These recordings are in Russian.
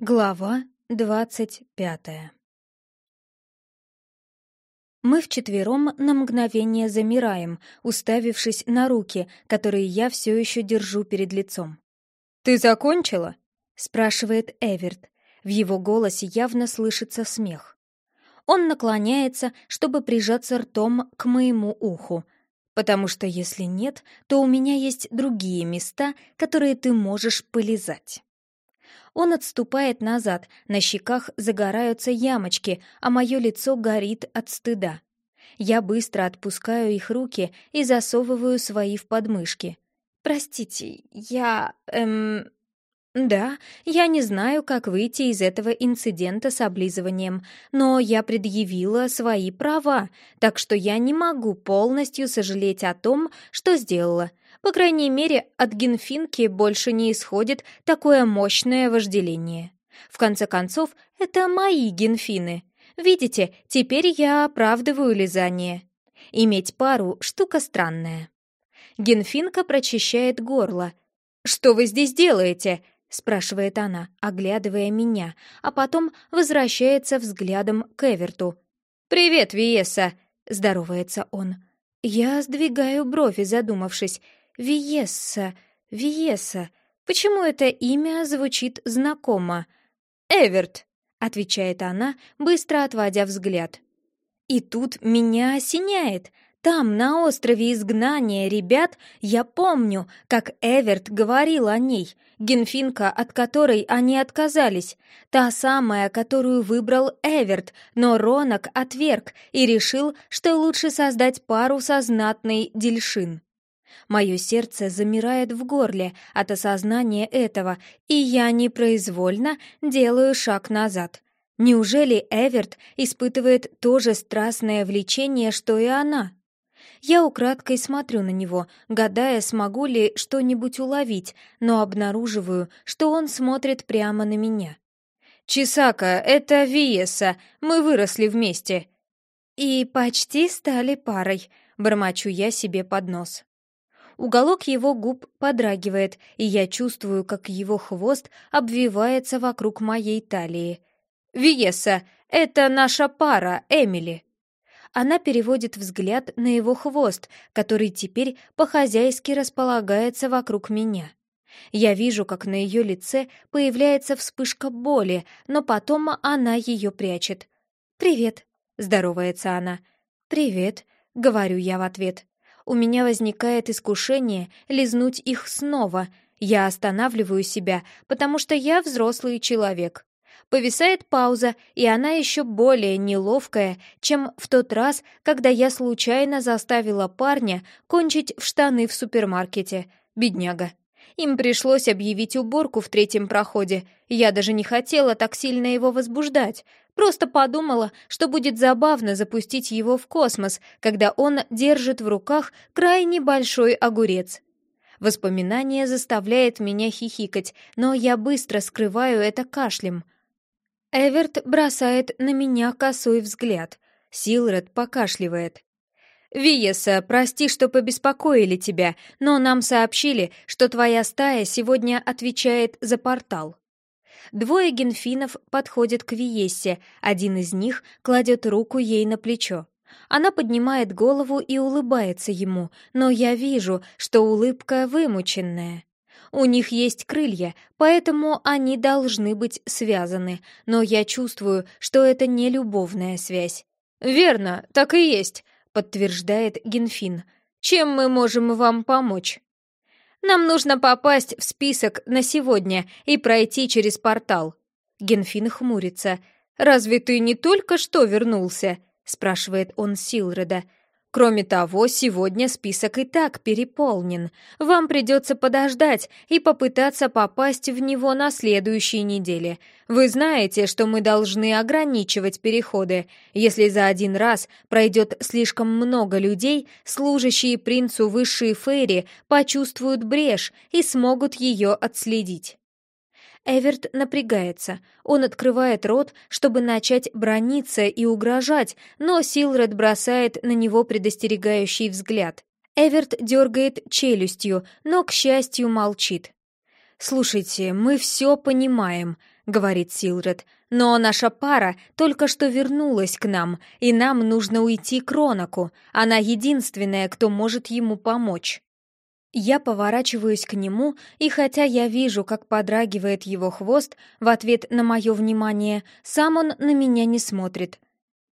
Глава двадцать пятая Мы вчетвером на мгновение замираем, уставившись на руки, которые я все еще держу перед лицом. «Ты закончила?» — спрашивает Эверт. В его голосе явно слышится смех. Он наклоняется, чтобы прижаться ртом к моему уху, потому что если нет, то у меня есть другие места, которые ты можешь полизать. Он отступает назад, на щеках загораются ямочки, а мое лицо горит от стыда. Я быстро отпускаю их руки и засовываю свои в подмышки. «Простите, я... эм...» «Да, я не знаю, как выйти из этого инцидента с облизыванием, но я предъявила свои права, так что я не могу полностью сожалеть о том, что сделала. По крайней мере, от генфинки больше не исходит такое мощное вожделение. В конце концов, это мои генфины. Видите, теперь я оправдываю лизание. Иметь пару — штука странная. Генфинка прочищает горло. «Что вы здесь делаете?» — спрашивает она, оглядывая меня, а потом возвращается взглядом к Эверту. «Привет, Виеса!» — здоровается он. Я сдвигаю брови, задумавшись. Виесса, Виеса. Почему это имя звучит знакомо? «Эверт», — отвечает она, быстро отводя взгляд. И тут меня осеняет. Там, на острове изгнания ребят, я помню, как Эверт говорил о ней, генфинка, от которой они отказались, та самая, которую выбрал Эверт, но Ронок отверг и решил, что лучше создать пару со знатной дельшин. Мое сердце замирает в горле от осознания этого, и я непроизвольно делаю шаг назад. Неужели Эверт испытывает то же страстное влечение, что и она? Я украдкой смотрю на него, гадая, смогу ли что-нибудь уловить, но обнаруживаю, что он смотрит прямо на меня. «Чисака, это Виеса, мы выросли вместе». «И почти стали парой», — бормочу я себе под нос. Уголок его губ подрагивает, и я чувствую, как его хвост обвивается вокруг моей талии. «Виеса, это наша пара, Эмили!» Она переводит взгляд на его хвост, который теперь по-хозяйски располагается вокруг меня. Я вижу, как на ее лице появляется вспышка боли, но потом она ее прячет. «Привет», — здоровается она. «Привет», — говорю я в ответ у меня возникает искушение лизнуть их снова. Я останавливаю себя, потому что я взрослый человек. Повисает пауза, и она еще более неловкая, чем в тот раз, когда я случайно заставила парня кончить в штаны в супермаркете. Бедняга. Им пришлось объявить уборку в третьем проходе. Я даже не хотела так сильно его возбуждать. Просто подумала, что будет забавно запустить его в космос, когда он держит в руках крайне большой огурец. Воспоминание заставляет меня хихикать, но я быстро скрываю это кашлем. Эверт бросает на меня косой взгляд. Силред покашливает. «Виеса, прости, что побеспокоили тебя, но нам сообщили, что твоя стая сегодня отвечает за портал». Двое генфинов подходят к Виессе, один из них кладет руку ей на плечо. Она поднимает голову и улыбается ему, но я вижу, что улыбка вымученная. У них есть крылья, поэтому они должны быть связаны, но я чувствую, что это не любовная связь. «Верно, так и есть», — подтверждает Генфин. «Чем мы можем вам помочь?» Нам нужно попасть в список на сегодня и пройти через портал». Генфин хмурится. «Разве ты не только что вернулся?» — спрашивает он Силреда. Кроме того, сегодня список и так переполнен. Вам придется подождать и попытаться попасть в него на следующей неделе. Вы знаете, что мы должны ограничивать переходы. Если за один раз пройдет слишком много людей, служащие принцу высшей фейри почувствуют брешь и смогут ее отследить. Эверт напрягается. Он открывает рот, чтобы начать брониться и угрожать, но Силред бросает на него предостерегающий взгляд. Эверт дергает челюстью, но, к счастью, молчит. «Слушайте, мы все понимаем», — говорит Силред. «Но наша пара только что вернулась к нам, и нам нужно уйти к Ронаку. Она единственная, кто может ему помочь». Я поворачиваюсь к нему, и хотя я вижу, как подрагивает его хвост в ответ на мое внимание, сам он на меня не смотрит.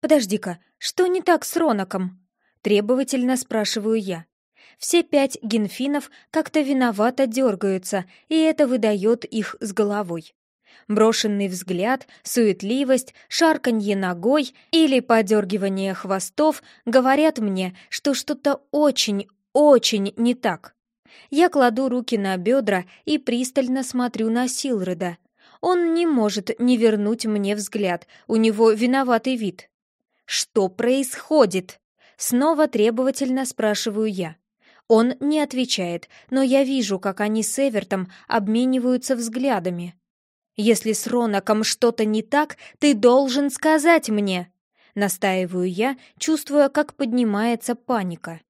«Подожди-ка, что не так с Ронаком?» Требовательно спрашиваю я. Все пять генфинов как-то виновато дергаются, и это выдает их с головой. Брошенный взгляд, суетливость, шарканье ногой или подергивание хвостов говорят мне, что что-то очень, очень не так. Я кладу руки на бедра и пристально смотрю на Силреда. Он не может не вернуть мне взгляд, у него виноватый вид. «Что происходит?» Снова требовательно спрашиваю я. Он не отвечает, но я вижу, как они с Эвертом обмениваются взглядами. «Если с Ронаком что-то не так, ты должен сказать мне!» Настаиваю я, чувствуя, как поднимается паника.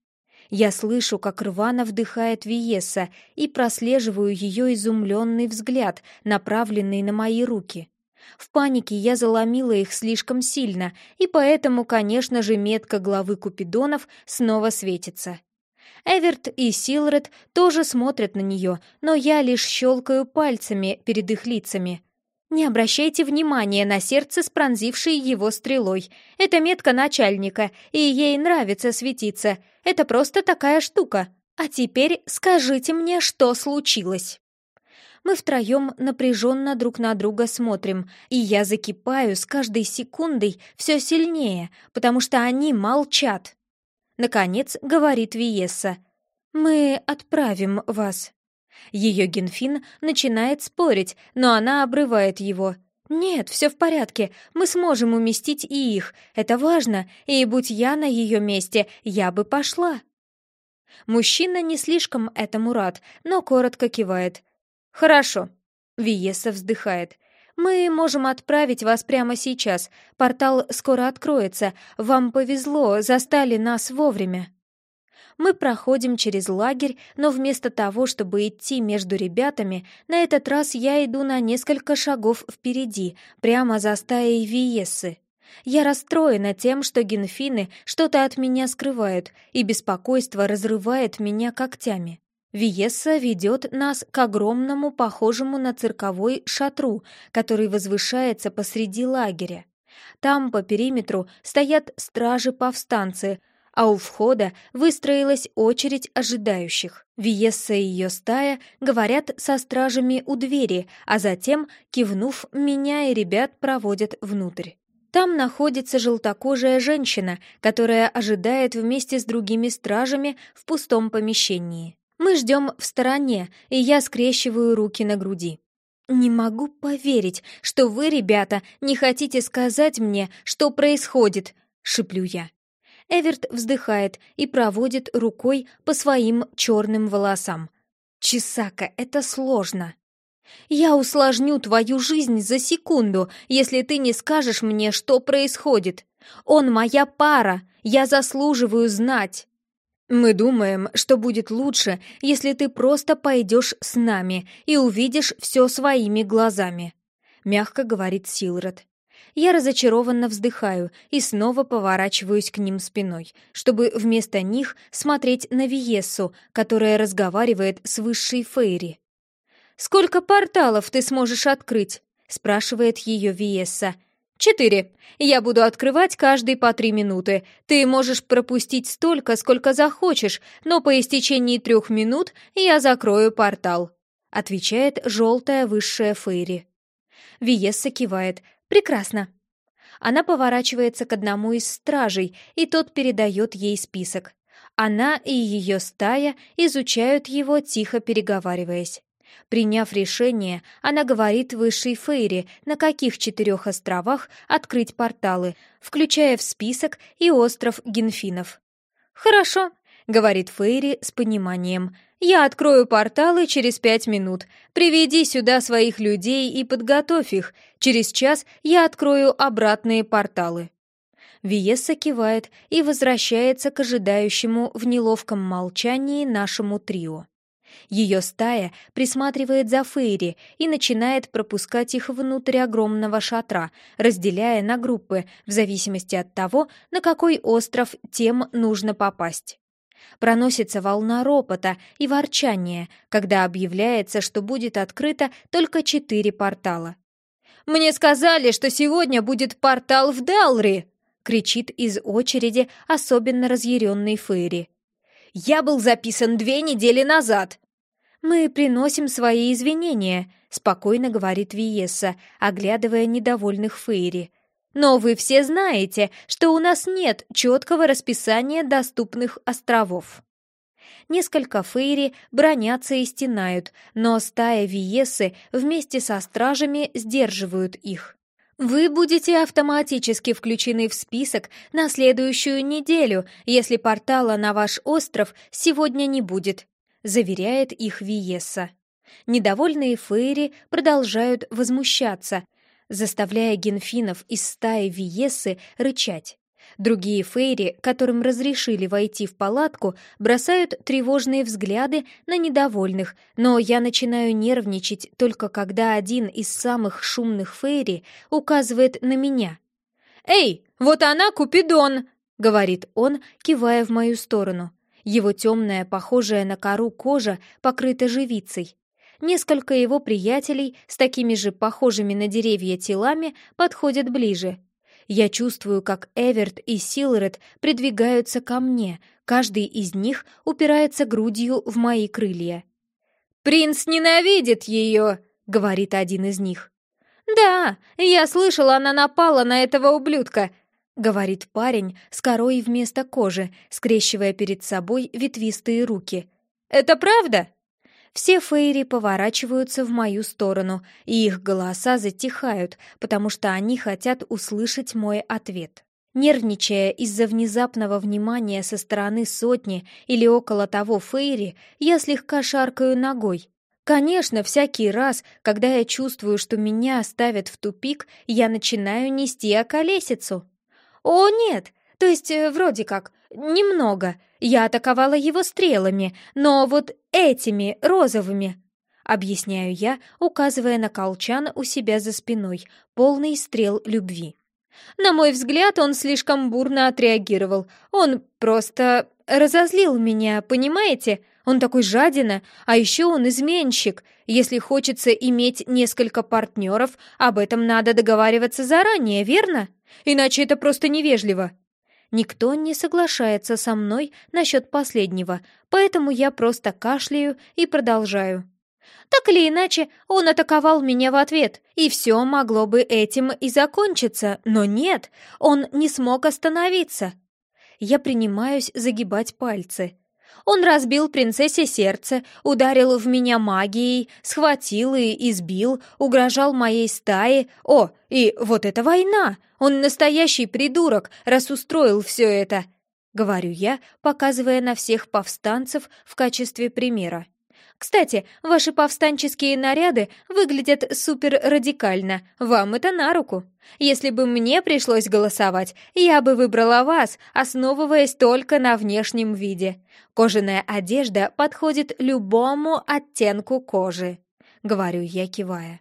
Я слышу, как рвано вдыхает Виеса и прослеживаю ее изумленный взгляд, направленный на мои руки. В панике я заломила их слишком сильно, и поэтому, конечно же, метка главы Купидонов снова светится. Эверт и Силред тоже смотрят на нее, но я лишь щелкаю пальцами перед их лицами. Не обращайте внимания на сердце, спронзившее его стрелой. Это метка начальника, и ей нравится светиться. Это просто такая штука. А теперь скажите мне, что случилось. Мы втроем напряженно друг на друга смотрим, и я закипаю с каждой секундой все сильнее, потому что они молчат. Наконец, говорит Виесса. «Мы отправим вас». Ее генфин начинает спорить, но она обрывает его. «Нет, все в порядке, мы сможем уместить и их, это важно, и будь я на ее месте, я бы пошла». Мужчина не слишком этому рад, но коротко кивает. «Хорошо», — Виеса вздыхает. Мы можем отправить вас прямо сейчас. Портал скоро откроется. Вам повезло, застали нас вовремя. Мы проходим через лагерь, но вместо того, чтобы идти между ребятами, на этот раз я иду на несколько шагов впереди, прямо за стаей Виессы. Я расстроена тем, что генфины что-то от меня скрывают, и беспокойство разрывает меня когтями. Виесса ведет нас к огромному, похожему на цирковой шатру, который возвышается посреди лагеря. Там по периметру стоят стражи-повстанцы, а у входа выстроилась очередь ожидающих. Виесса и ее стая говорят со стражами у двери, а затем, кивнув, меня и ребят проводят внутрь. Там находится желтокожая женщина, которая ожидает вместе с другими стражами в пустом помещении. Мы ждем в стороне, и я скрещиваю руки на груди. «Не могу поверить, что вы, ребята, не хотите сказать мне, что происходит», — шиплю я. Эверт вздыхает и проводит рукой по своим черным волосам. «Чесака, это сложно». «Я усложню твою жизнь за секунду, если ты не скажешь мне, что происходит. Он моя пара, я заслуживаю знать». Мы думаем, что будет лучше, если ты просто пойдешь с нами и увидишь все своими глазами», — мягко говорит Силред. Я разочарованно вздыхаю и снова поворачиваюсь к ним спиной, чтобы вместо них смотреть на Виессу, которая разговаривает с высшей Фейри. «Сколько порталов ты сможешь открыть?» — спрашивает ее Виесса. «Четыре. Я буду открывать каждый по три минуты. Ты можешь пропустить столько, сколько захочешь, но по истечении трех минут я закрою портал», — отвечает желтая высшая Фейри. Виесса кивает. «Прекрасно». Она поворачивается к одному из стражей, и тот передает ей список. Она и ее стая изучают его, тихо переговариваясь. Приняв решение, она говорит высшей Фейре, на каких четырех островах открыть порталы, включая в список и остров Генфинов. «Хорошо», — говорит Фейри с пониманием. «Я открою порталы через пять минут. Приведи сюда своих людей и подготовь их. Через час я открою обратные порталы». Виесса кивает и возвращается к ожидающему в неловком молчании нашему трио. Ее стая присматривает за Фейри и начинает пропускать их внутрь огромного шатра, разделяя на группы в зависимости от того, на какой остров тем нужно попасть. Проносится волна ропота и ворчания, когда объявляется, что будет открыто только четыре портала. «Мне сказали, что сегодня будет портал в Далри!» — кричит из очереди особенно разъяренный Фейри. «Я был записан две недели назад!» «Мы приносим свои извинения», — спокойно говорит Виесса, оглядывая недовольных Фейри. «Но вы все знаете, что у нас нет четкого расписания доступных островов». Несколько фейри бронятся и стенают, но стая Виесы вместе со стражами сдерживают их. Вы будете автоматически включены в список на следующую неделю, если портала на ваш остров сегодня не будет, заверяет их Виеса. Недовольные фейри продолжают возмущаться, заставляя генфинов из стаи Виесы рычать. Другие фейри, которым разрешили войти в палатку, бросают тревожные взгляды на недовольных, но я начинаю нервничать только когда один из самых шумных фейри указывает на меня. «Эй, вот она, Купидон!» — говорит он, кивая в мою сторону. Его темная, похожая на кору кожа покрыта живицей. Несколько его приятелей с такими же похожими на деревья телами подходят ближе — я чувствую, как Эверт и Силред придвигаются ко мне, каждый из них упирается грудью в мои крылья. «Принц ненавидит ее!» — говорит один из них. «Да, я слышала, она напала на этого ублюдка!» — говорит парень с корой вместо кожи, скрещивая перед собой ветвистые руки. «Это правда?» Все фейри поворачиваются в мою сторону, и их голоса затихают, потому что они хотят услышать мой ответ. Нервничая из-за внезапного внимания со стороны сотни или около того фейри, я слегка шаркаю ногой. Конечно, всякий раз, когда я чувствую, что меня ставят в тупик, я начинаю нести околесицу. О, нет, то есть э, вроде как, немного. Я атаковала его стрелами, но вот этими розовыми. Объясняю я, указывая на колчан у себя за спиной, полный стрел любви. На мой взгляд, он слишком бурно отреагировал. Он просто разозлил меня, понимаете? Он такой жадина, а еще он изменщик. Если хочется иметь несколько партнеров, об этом надо договариваться заранее, верно? Иначе это просто невежливо. Никто не соглашается со мной насчет последнего, поэтому я просто кашляю и продолжаю. Так или иначе, он атаковал меня в ответ, и все могло бы этим и закончиться, но нет, он не смог остановиться. Я принимаюсь загибать пальцы. Он разбил принцессе сердце, ударил в меня магией, схватил и избил, угрожал моей стае. О, и вот это война! Он настоящий придурок, раз устроил все это!» — говорю я, показывая на всех повстанцев в качестве примера. Кстати, ваши повстанческие наряды выглядят супер-радикально. Вам это на руку. Если бы мне пришлось голосовать, я бы выбрала вас, основываясь только на внешнем виде. Кожаная одежда подходит любому оттенку кожи», — говорю я, кивая.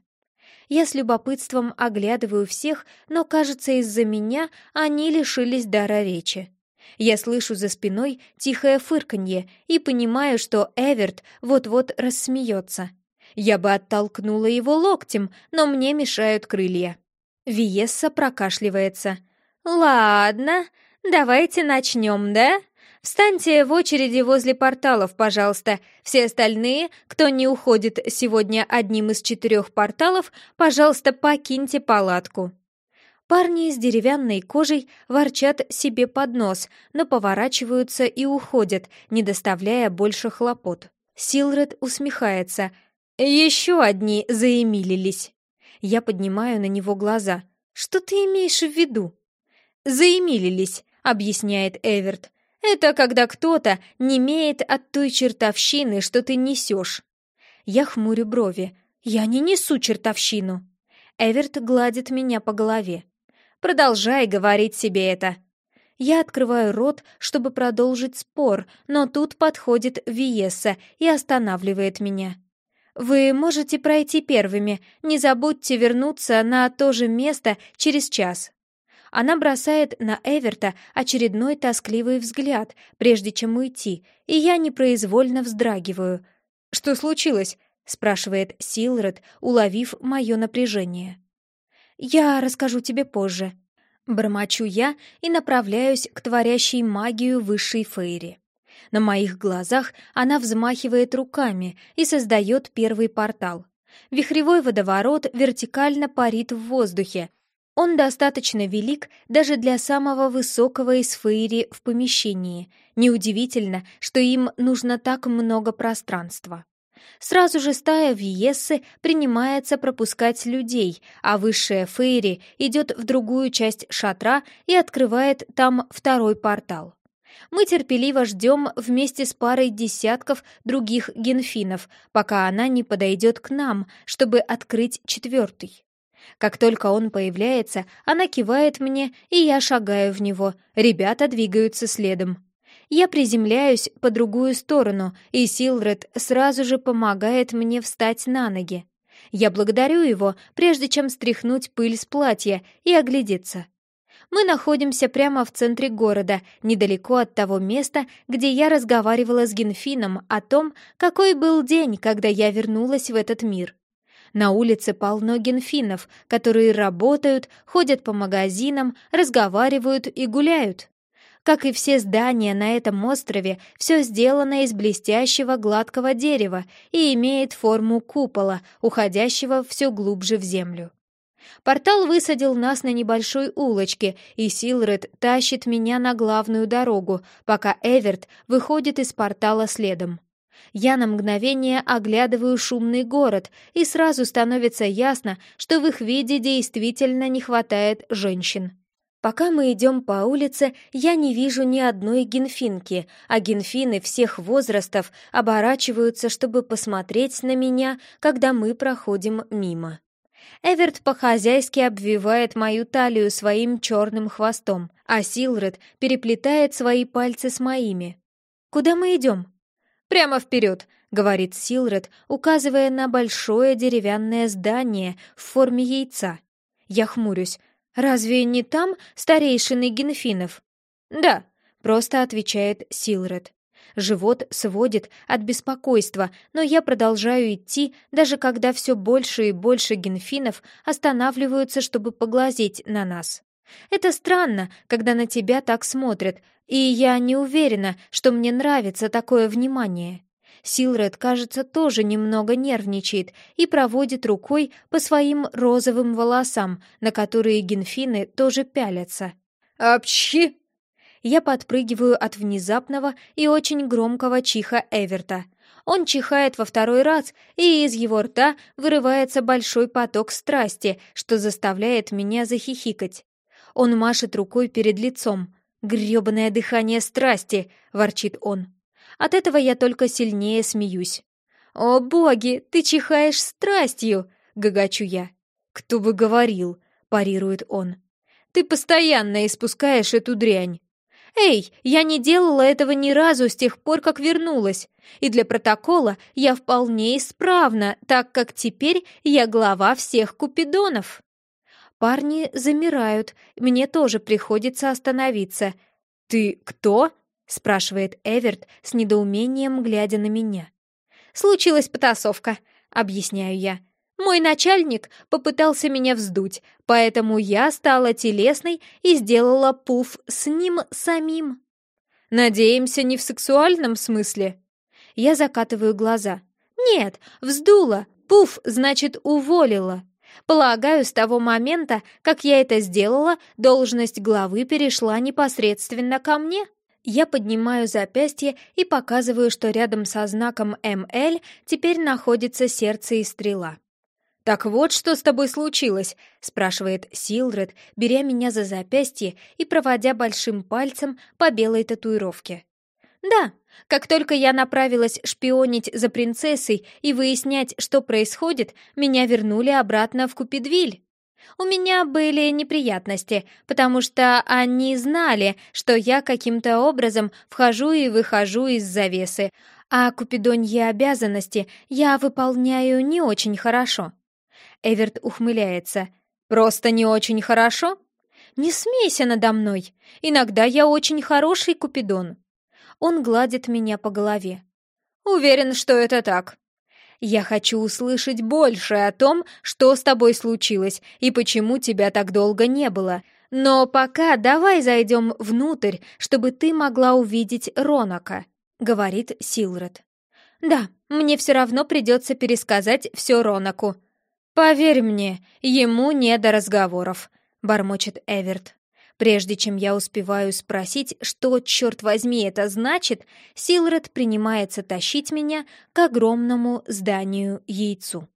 Я с любопытством оглядываю всех, но, кажется, из-за меня они лишились дара речи. Я слышу за спиной тихое фырканье и понимаю, что Эверт вот-вот рассмеется. Я бы оттолкнула его локтем, но мне мешают крылья. Виесса прокашливается. «Ладно, давайте начнем, да? Встаньте в очереди возле порталов, пожалуйста. Все остальные, кто не уходит сегодня одним из четырех порталов, пожалуйста, покиньте палатку». Парни с деревянной кожей ворчат себе под нос, но поворачиваются и уходят, не доставляя больше хлопот. Силред усмехается. «Еще одни заэмилились». Я поднимаю на него глаза. «Что ты имеешь в виду?» «Заэмилились», — объясняет Эверт. «Это когда кто-то не имеет от той чертовщины, что ты несешь». Я хмурю брови. «Я не несу чертовщину». Эверт гладит меня по голове. Продолжай говорить себе это». Я открываю рот, чтобы продолжить спор, но тут подходит Виеса и останавливает меня. «Вы можете пройти первыми. Не забудьте вернуться на то же место через час». Она бросает на Эверта очередной тоскливый взгляд, прежде чем уйти, и я непроизвольно вздрагиваю. «Что случилось?» — спрашивает Силред, уловив мое напряжение. «Я расскажу тебе позже». Бормочу я и направляюсь к творящей магию высшей Фейри. На моих глазах она взмахивает руками и создает первый портал. Вихревой водоворот вертикально парит в воздухе. Он достаточно велик даже для самого высокого из фейри в помещении. Неудивительно, что им нужно так много пространства. Сразу же стая Виессы принимается пропускать людей, а высшая Фейри идет в другую часть шатра и открывает там второй портал. Мы терпеливо ждем вместе с парой десятков других генфинов, пока она не подойдет к нам, чтобы открыть четвертый. Как только он появляется, она кивает мне, и я шагаю в него. Ребята двигаются следом. Я приземляюсь по другую сторону, и Силред сразу же помогает мне встать на ноги. Я благодарю его, прежде чем стряхнуть пыль с платья и оглядеться. Мы находимся прямо в центре города, недалеко от того места, где я разговаривала с Генфином о том, какой был день, когда я вернулась в этот мир. На улице полно генфинов, которые работают, ходят по магазинам, разговаривают и гуляют. Как и все здания на этом острове, все сделано из блестящего гладкого дерева и имеет форму купола, уходящего все глубже в землю. Портал высадил нас на небольшой улочке, и Силред тащит меня на главную дорогу, пока Эверт выходит из портала следом. Я на мгновение оглядываю шумный город, и сразу становится ясно, что в их виде действительно не хватает женщин. Пока мы идем по улице, я не вижу ни одной генфинки, а генфины всех возрастов оборачиваются, чтобы посмотреть на меня, когда мы проходим мимо. Эверт по-хозяйски обвивает мою талию своим черным хвостом, а Силред переплетает свои пальцы с моими. «Куда мы идем?» «Прямо вперед», — говорит Силред, указывая на большое деревянное здание в форме яйца. Я хмурюсь. «Разве не там старейшины генфинов?» «Да», — просто отвечает Силред. Живот сводит от беспокойства, но я продолжаю идти, даже когда все больше и больше генфинов останавливаются, чтобы поглазеть на нас. Это странно, когда на тебя так смотрят, и я не уверена, что мне нравится такое внимание. Силред, кажется, тоже немного нервничает и проводит рукой по своим розовым волосам, на которые генфины тоже пялятся. «Апчхи!» Я подпрыгиваю от внезапного и очень громкого чиха Эверта. Он чихает во второй раз, и из его рта вырывается большой поток страсти, что заставляет меня захихикать. Он машет рукой перед лицом. «Грёбаное дыхание страсти!» — ворчит он. От этого я только сильнее смеюсь. «О, боги, ты чихаешь страстью!» — гагачу я. «Кто бы говорил!» — парирует он. «Ты постоянно испускаешь эту дрянь!» «Эй, я не делала этого ни разу с тех пор, как вернулась. И для протокола я вполне исправна, так как теперь я глава всех купидонов». Парни замирают, мне тоже приходится остановиться. «Ты кто?» — спрашивает Эверт с недоумением, глядя на меня. «Случилась потасовка», — объясняю я. «Мой начальник попытался меня вздуть, поэтому я стала телесной и сделала пуф с ним самим». «Надеемся, не в сексуальном смысле?» Я закатываю глаза. «Нет, вздула. Пуф, значит, уволила». Полагаю, с того момента, как я это сделала, должность главы перешла непосредственно ко мне. Я поднимаю запястье и показываю, что рядом со знаком МЛ теперь находится сердце и стрела. «Так вот, что с тобой случилось?» — спрашивает Силред, беря меня за запястье и проводя большим пальцем по белой татуировке. «Да, как только я направилась шпионить за принцессой и выяснять, что происходит, меня вернули обратно в Купидвиль. У меня были неприятности, потому что они знали, что я каким-то образом вхожу и выхожу из завесы, а купидоньи обязанности я выполняю не очень хорошо. Эверт ухмыляется. «Просто не очень хорошо?» «Не смейся надо мной! Иногда я очень хороший купидон!» Он гладит меня по голове. «Уверен, что это так!» «Я хочу услышать больше о том, что с тобой случилось и почему тебя так долго не было. Но пока давай зайдем внутрь, чтобы ты могла увидеть Ронака», — говорит Силред. «Да, мне все равно придется пересказать все Ронаку». «Поверь мне, ему не до разговоров», — бормочет Эверт. Прежде чем я успеваю спросить, что, черт возьми, это значит, Силред принимается тащить меня к огромному зданию-яйцу.